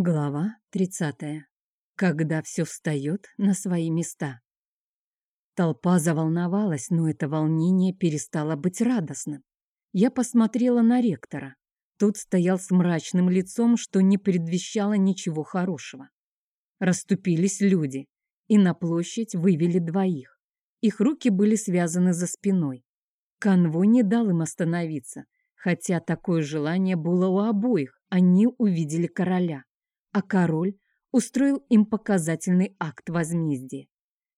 Глава 30. Когда все встает на свои места. Толпа заволновалась, но это волнение перестало быть радостным. Я посмотрела на ректора. Тот стоял с мрачным лицом, что не предвещало ничего хорошего. Расступились люди, и на площадь вывели двоих. Их руки были связаны за спиной. Конвой не дал им остановиться, хотя такое желание было у обоих. Они увидели короля а король устроил им показательный акт возмездия.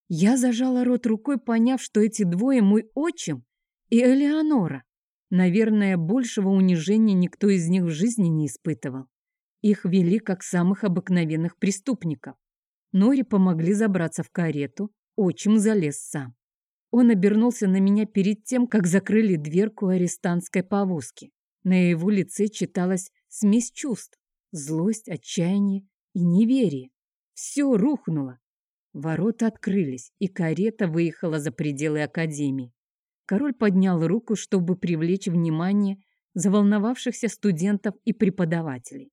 Я зажала рот рукой, поняв, что эти двое мой отчим и Элеонора. Наверное, большего унижения никто из них в жизни не испытывал. Их вели как самых обыкновенных преступников. Нори помогли забраться в карету, отчим залез сам. Он обернулся на меня перед тем, как закрыли дверку арестантской повозки. На его лице читалась смесь чувств злость, отчаяние и неверие. Все рухнуло. Ворота открылись, и карета выехала за пределы академии. Король поднял руку, чтобы привлечь внимание заволновавшихся студентов и преподавателей.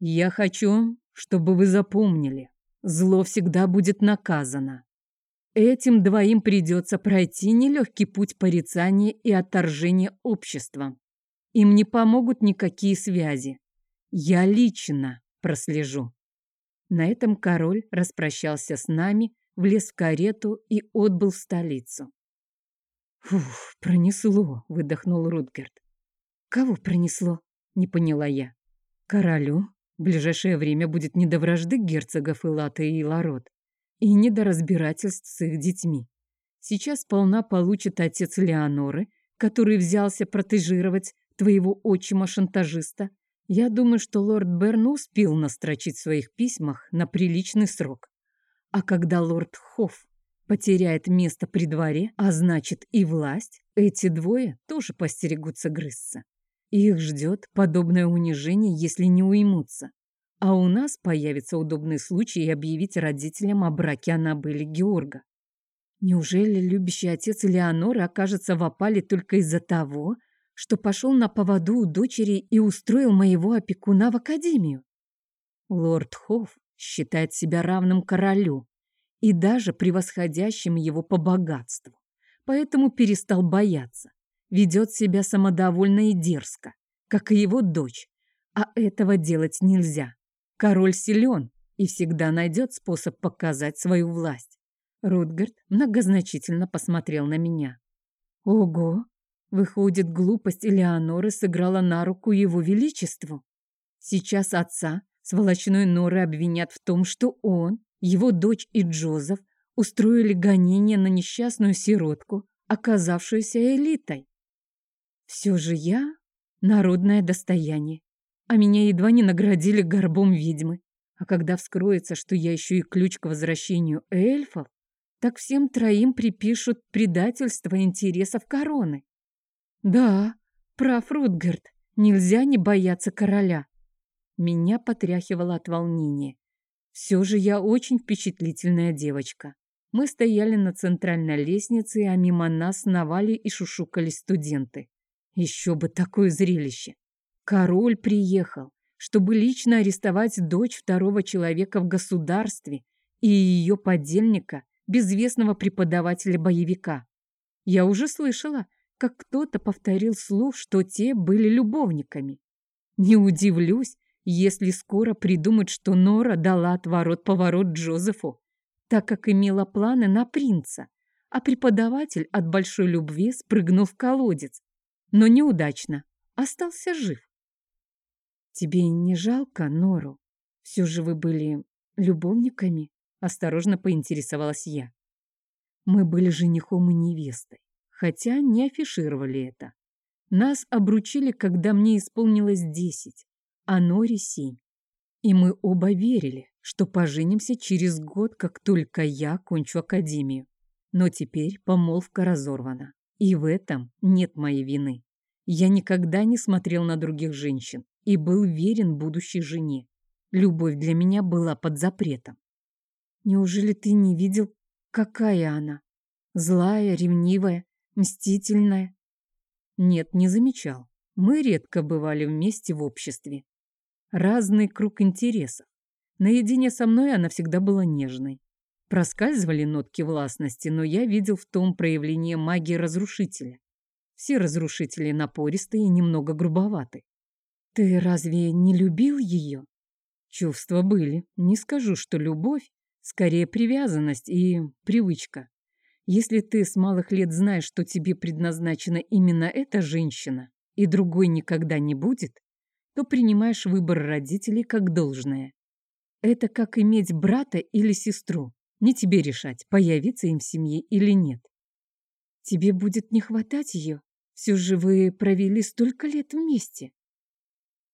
«Я хочу, чтобы вы запомнили, зло всегда будет наказано. Этим двоим придется пройти нелегкий путь порицания и отторжения обществом. Им не помогут никакие связи, я лично прослежу. На этом король распрощался с нами, влез в карету и отбыл в столицу. «Фух, пронесло», — выдохнул Рутгерт. «Кого пронесло?» — не поняла я. «Королю. В ближайшее время будет не до вражды герцогов Илата и Ларот, и не до разбирательств с их детьми. Сейчас полна получит отец Леоноры, который взялся протежировать твоего отчима-шантажиста, я думаю, что лорд Берн успел настрочить в своих письмах на приличный срок. А когда лорд Хофф потеряет место при дворе, а значит и власть, эти двое тоже постерегутся грызться. Их ждет подобное унижение, если не уймутся. А у нас появится удобный случай объявить родителям о браке Аннабели Георга. Неужели любящий отец Элеоноры окажется в опале только из-за того, что пошел на поводу у дочери и устроил моего опекуна в академию. Лорд Хофф считает себя равным королю и даже превосходящим его по богатству, поэтому перестал бояться, ведет себя самодовольно и дерзко, как и его дочь, а этого делать нельзя. Король силен и всегда найдет способ показать свою власть. Рутгард многозначительно посмотрел на меня. «Ого, Выходит, глупость Элеоноры сыграла на руку его величеству. Сейчас отца сволочной Норы обвинят в том, что он, его дочь и Джозеф устроили гонение на несчастную сиротку, оказавшуюся элитой. Все же я — народное достояние, а меня едва не наградили горбом ведьмы. А когда вскроется, что я еще и ключ к возвращению эльфов, так всем троим припишут предательство интересов короны. Да, прав Рутгард, нельзя не бояться короля. Меня потряхивало от волнения. Все же я очень впечатлительная девочка. Мы стояли на центральной лестнице, а мимо нас сновали и шушукались студенты. Еще бы такое зрелище. Король приехал, чтобы лично арестовать дочь второго человека в государстве и ее подельника, безвестного преподавателя-боевика. Я уже слышала, как кто-то повторил слух, что те были любовниками. Не удивлюсь, если скоро придумают, что Нора дала отворот-поворот Джозефу, так как имела планы на принца, а преподаватель от большой любви спрыгнул в колодец, но неудачно, остался жив. «Тебе не жалко Нору? Все же вы были любовниками?» — осторожно поинтересовалась я. Мы были женихом и невестой хотя не афишировали это. Нас обручили, когда мне исполнилось десять, а Нори семь. И мы оба верили, что поженимся через год, как только я кончу академию. Но теперь помолвка разорвана. И в этом нет моей вины. Я никогда не смотрел на других женщин и был верен будущей жене. Любовь для меня была под запретом. Неужели ты не видел, какая она? Злая, ревнивая, Мстительная? Нет, не замечал. Мы редко бывали вместе в обществе. разный круг интересов. Наедине со мной она всегда была нежной. Проскальзывали нотки властности, но я видел в том проявление магии разрушителя. Все разрушители напористые и немного грубоваты. Ты разве не любил ее? Чувства были. Не скажу, что любовь, скорее привязанность и привычка. Если ты с малых лет знаешь, что тебе предназначена именно эта женщина, и другой никогда не будет, то принимаешь выбор родителей как должное. Это как иметь брата или сестру. Не тебе решать, появиться им в семье или нет. Тебе будет не хватать ее. Все же вы провели столько лет вместе.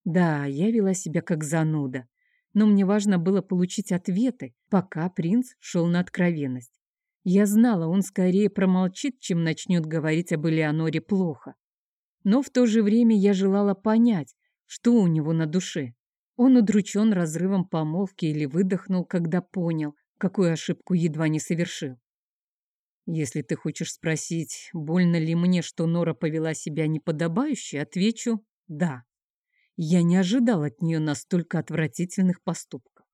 Да, я вела себя как зануда, но мне важно было получить ответы, пока принц шел на откровенность. Я знала, он скорее промолчит, чем начнет говорить об Элеоноре плохо. Но в то же время я желала понять, что у него на душе. Он удручен разрывом помолвки или выдохнул, когда понял, какую ошибку едва не совершил. Если ты хочешь спросить, больно ли мне, что Нора повела себя неподобающе, отвечу «да». Я не ожидал от нее настолько отвратительных поступков.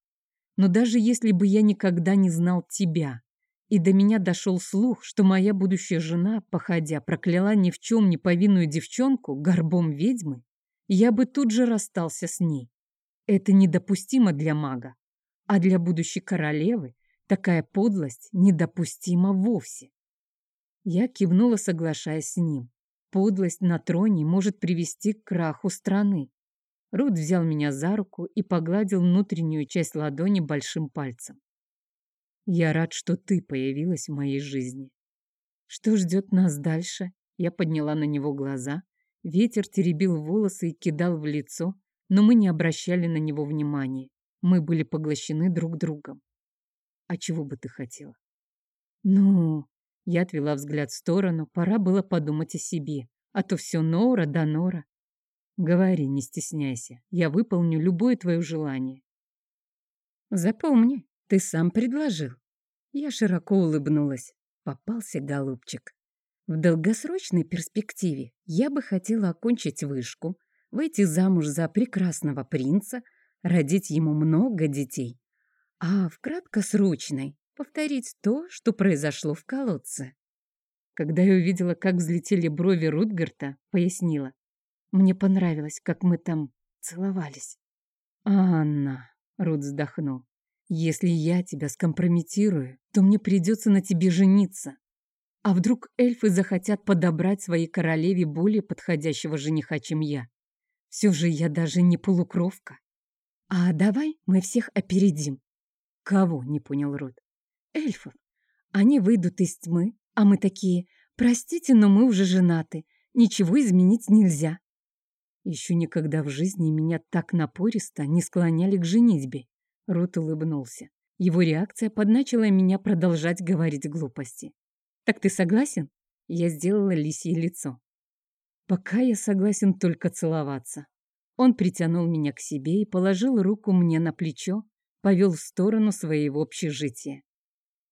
Но даже если бы я никогда не знал тебя, и до меня дошел слух, что моя будущая жена, походя, прокляла ни в чем не повинную девчонку горбом ведьмы, я бы тут же расстался с ней. Это недопустимо для мага, а для будущей королевы такая подлость недопустима вовсе. Я кивнула, соглашаясь с ним. Подлость на троне может привести к краху страны. Рут взял меня за руку и погладил внутреннюю часть ладони большим пальцем. Я рад, что ты появилась в моей жизни. Что ждет нас дальше? Я подняла на него глаза. Ветер теребил волосы и кидал в лицо, но мы не обращали на него внимания. Мы были поглощены друг другом. А чего бы ты хотела? Ну, я отвела взгляд в сторону, пора было подумать о себе, а то все Нора да Нора. Говори, не стесняйся, я выполню любое твое желание. Запомни, ты сам предложил. Я широко улыбнулась. Попался голубчик. В долгосрочной перспективе я бы хотела окончить вышку, выйти замуж за прекрасного принца, родить ему много детей, а в краткосрочной повторить то, что произошло в колодце. Когда я увидела, как взлетели брови Рутгарта, пояснила. Мне понравилось, как мы там целовались. «Анна», — Рут вздохнул, — «если я тебя скомпрометирую, то мне придется на тебе жениться. А вдруг эльфы захотят подобрать своей королеве более подходящего жениха, чем я? Все же я даже не полукровка. А давай мы всех опередим. Кого, не понял Рот. Эльфов. Они выйдут из тьмы, а мы такие, простите, но мы уже женаты, ничего изменить нельзя. Еще никогда в жизни меня так напористо не склоняли к женитьбе. Рот улыбнулся. Его реакция подначила меня продолжать говорить глупости. «Так ты согласен?» Я сделала лисье лицо. Пока я согласен только целоваться. Он притянул меня к себе и положил руку мне на плечо, повел в сторону своего общежития.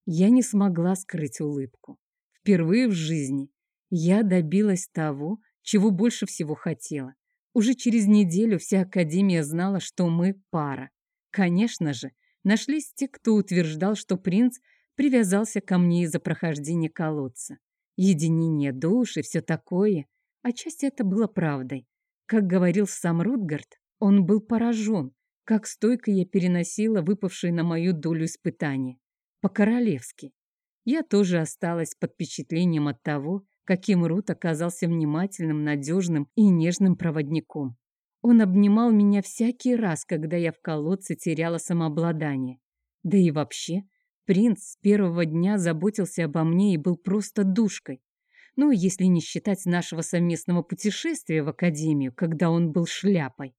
Я не смогла скрыть улыбку. Впервые в жизни я добилась того, чего больше всего хотела. Уже через неделю вся Академия знала, что мы пара. Конечно же, нашлись те, кто утверждал, что принц привязался ко мне из-за прохождения колодца. Единение душ и все такое. Отчасти это было правдой. Как говорил сам Рутгард, он был поражен, как стойко я переносила выпавшие на мою долю испытания. По-королевски. Я тоже осталась под впечатлением от того, каким Рут оказался внимательным, надежным и нежным проводником. Он обнимал меня всякий раз, когда я в колодце теряла самообладание. Да и вообще, принц с первого дня заботился обо мне и был просто душкой. Ну, если не считать нашего совместного путешествия в академию, когда он был шляпой.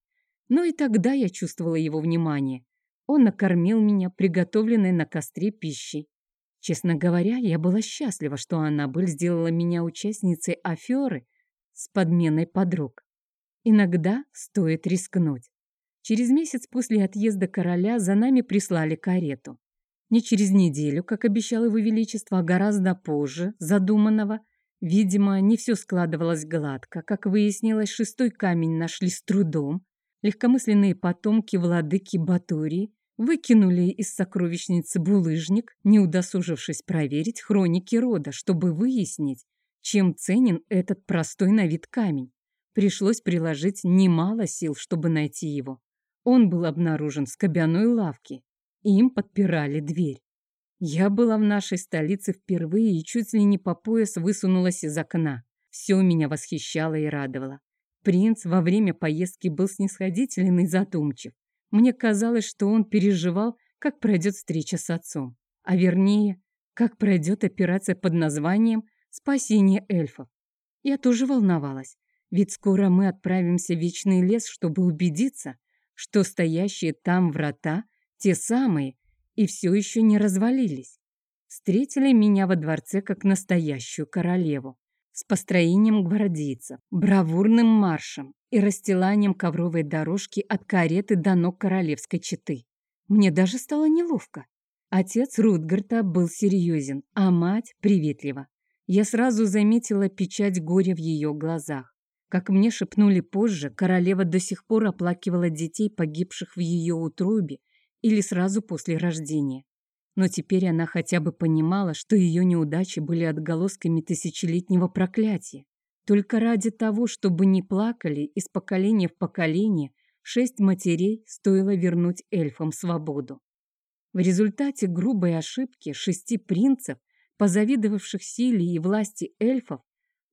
Но и тогда я чувствовала его внимание. Он накормил меня приготовленной на костре пищей. Честно говоря, я была счастлива, что Аннабель сделала меня участницей аферы с подменой подруг. Иногда стоит рискнуть. Через месяц после отъезда короля за нами прислали карету. Не через неделю, как обещал его величество, а гораздо позже задуманного – Видимо, не все складывалось гладко. Как выяснилось, шестой камень нашли с трудом. Легкомысленные потомки владыки Батории выкинули из сокровищницы булыжник, не удосужившись проверить хроники рода, чтобы выяснить, чем ценен этот простой на вид камень. Пришлось приложить немало сил, чтобы найти его. Он был обнаружен в скобяной лавке, и им подпирали дверь. Я была в нашей столице впервые и чуть ли не по пояс высунулась из окна. Все меня восхищало и радовало. Принц во время поездки был снисходителен и задумчив. Мне казалось, что он переживал, как пройдет встреча с отцом. А вернее, как пройдет операция под названием «Спасение эльфов». Я тоже волновалась, ведь скоро мы отправимся в Вечный лес, чтобы убедиться, что стоящие там врата те самые и все еще не развалились. Встретили меня во дворце как настоящую королеву с построением гвардейцев, бравурным маршем и расстиланием ковровой дорожки от кареты до ног королевской четы. Мне даже стало неловко. Отец Рутгарта был серьезен, а мать приветлива. Я сразу заметила печать горя в ее глазах. Как мне шепнули позже, королева до сих пор оплакивала детей, погибших в ее утробе или сразу после рождения. Но теперь она хотя бы понимала, что ее неудачи были отголосками тысячелетнего проклятия. Только ради того, чтобы не плакали из поколения в поколение, шесть матерей стоило вернуть эльфам свободу. В результате грубой ошибки шести принцев, позавидовавших силе и власти эльфов,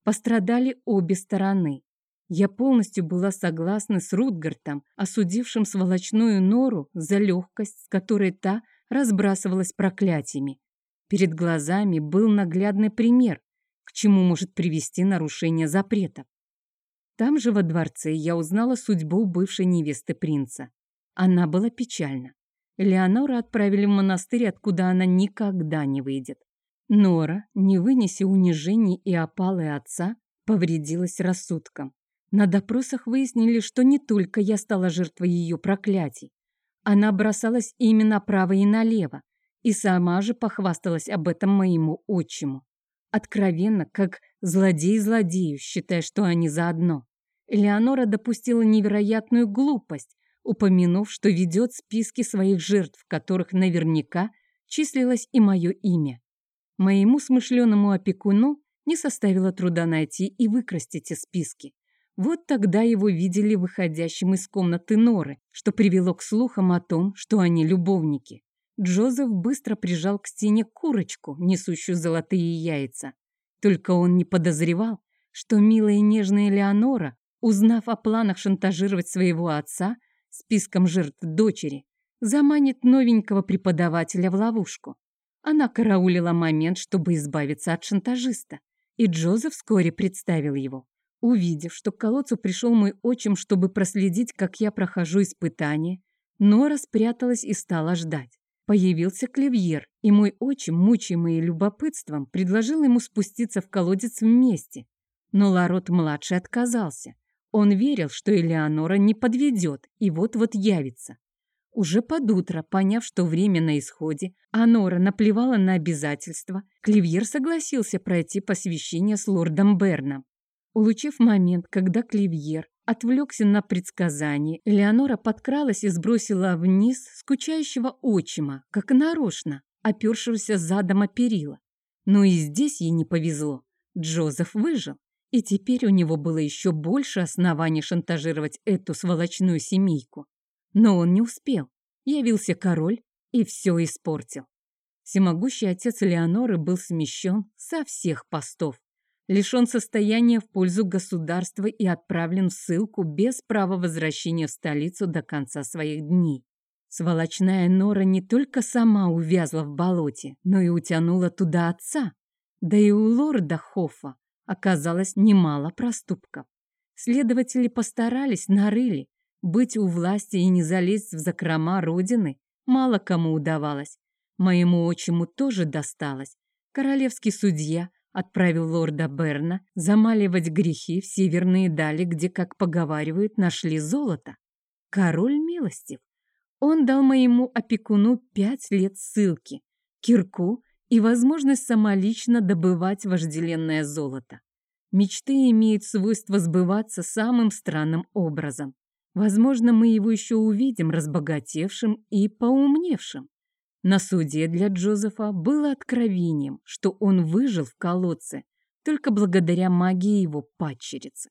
пострадали обе стороны. Я полностью была согласна с Рутгартом, осудившим сволочную нору за легкость, с которой та разбрасывалась проклятиями. Перед глазами был наглядный пример, к чему может привести нарушение запретов. Там же во дворце я узнала судьбу бывшей невесты принца. Она была печальна. Леонора отправили в монастырь, откуда она никогда не выйдет. Нора, не вынеся унижений и опалы отца, повредилась рассудком. На допросах выяснили, что не только я стала жертвой ее проклятий, она бросалась именно направо и налево, и сама же похвасталась об этом моему отчиму. Откровенно, как злодей злодею, считая, что они заодно. Элеонора допустила невероятную глупость, упомянув, что ведет списки своих жертв, в которых наверняка числилось и мое имя. Моему смышленому опекуну не составило труда найти и выкрасть эти списки. Вот тогда его видели выходящим из комнаты Норы, что привело к слухам о том, что они любовники. Джозеф быстро прижал к стене курочку, несущую золотые яйца. Только он не подозревал, что милая и нежная Леонора, узнав о планах шантажировать своего отца списком жертв дочери, заманит новенького преподавателя в ловушку. Она караулила момент, чтобы избавиться от шантажиста, и Джозеф вскоре представил его. Увидев, что к колодцу пришел мой отчим, чтобы проследить, как я прохожу испытание, Нора спряталась и стала ждать. Появился клевьер, и мой отчим, мучаемый любопытством, предложил ему спуститься в колодец вместе. Но Ларот-младший отказался. Он верил, что Элеонора не подведет и вот-вот явится. Уже под утро, поняв, что время на исходе, а наплевала на обязательства, Кливьер согласился пройти посвящение с лордом Берном. Улучив момент, когда Кливьер отвлекся на предсказание, Элеонора подкралась и сбросила вниз скучающего отчима, как нарочно, опершегося задом о перила. Но и здесь ей не повезло. Джозеф выжил, и теперь у него было еще больше оснований шантажировать эту сволочную семейку. Но он не успел. Явился король и все испортил. Всемогущий отец Леоноры был смещен со всех постов лишен состояния в пользу государства и отправлен в ссылку без права возвращения в столицу до конца своих дней. Сволочная Нора не только сама увязла в болоте, но и утянула туда отца. Да и у лорда Хоффа оказалось немало проступков. Следователи постарались, нарыли. Быть у власти и не залезть в закрома родины мало кому удавалось. Моему отчиму тоже досталось. Королевский судья – отправил лорда Берна замаливать грехи в северные дали, где, как поговаривают, нашли золото. Король милостив. Он дал моему опекуну пять лет ссылки, кирку и возможность самолично добывать вожделенное золото. Мечты имеют свойство сбываться самым странным образом. Возможно, мы его еще увидим разбогатевшим и поумневшим. На суде для Джозефа было откровением, что он выжил в колодце только благодаря магии его падчерицы.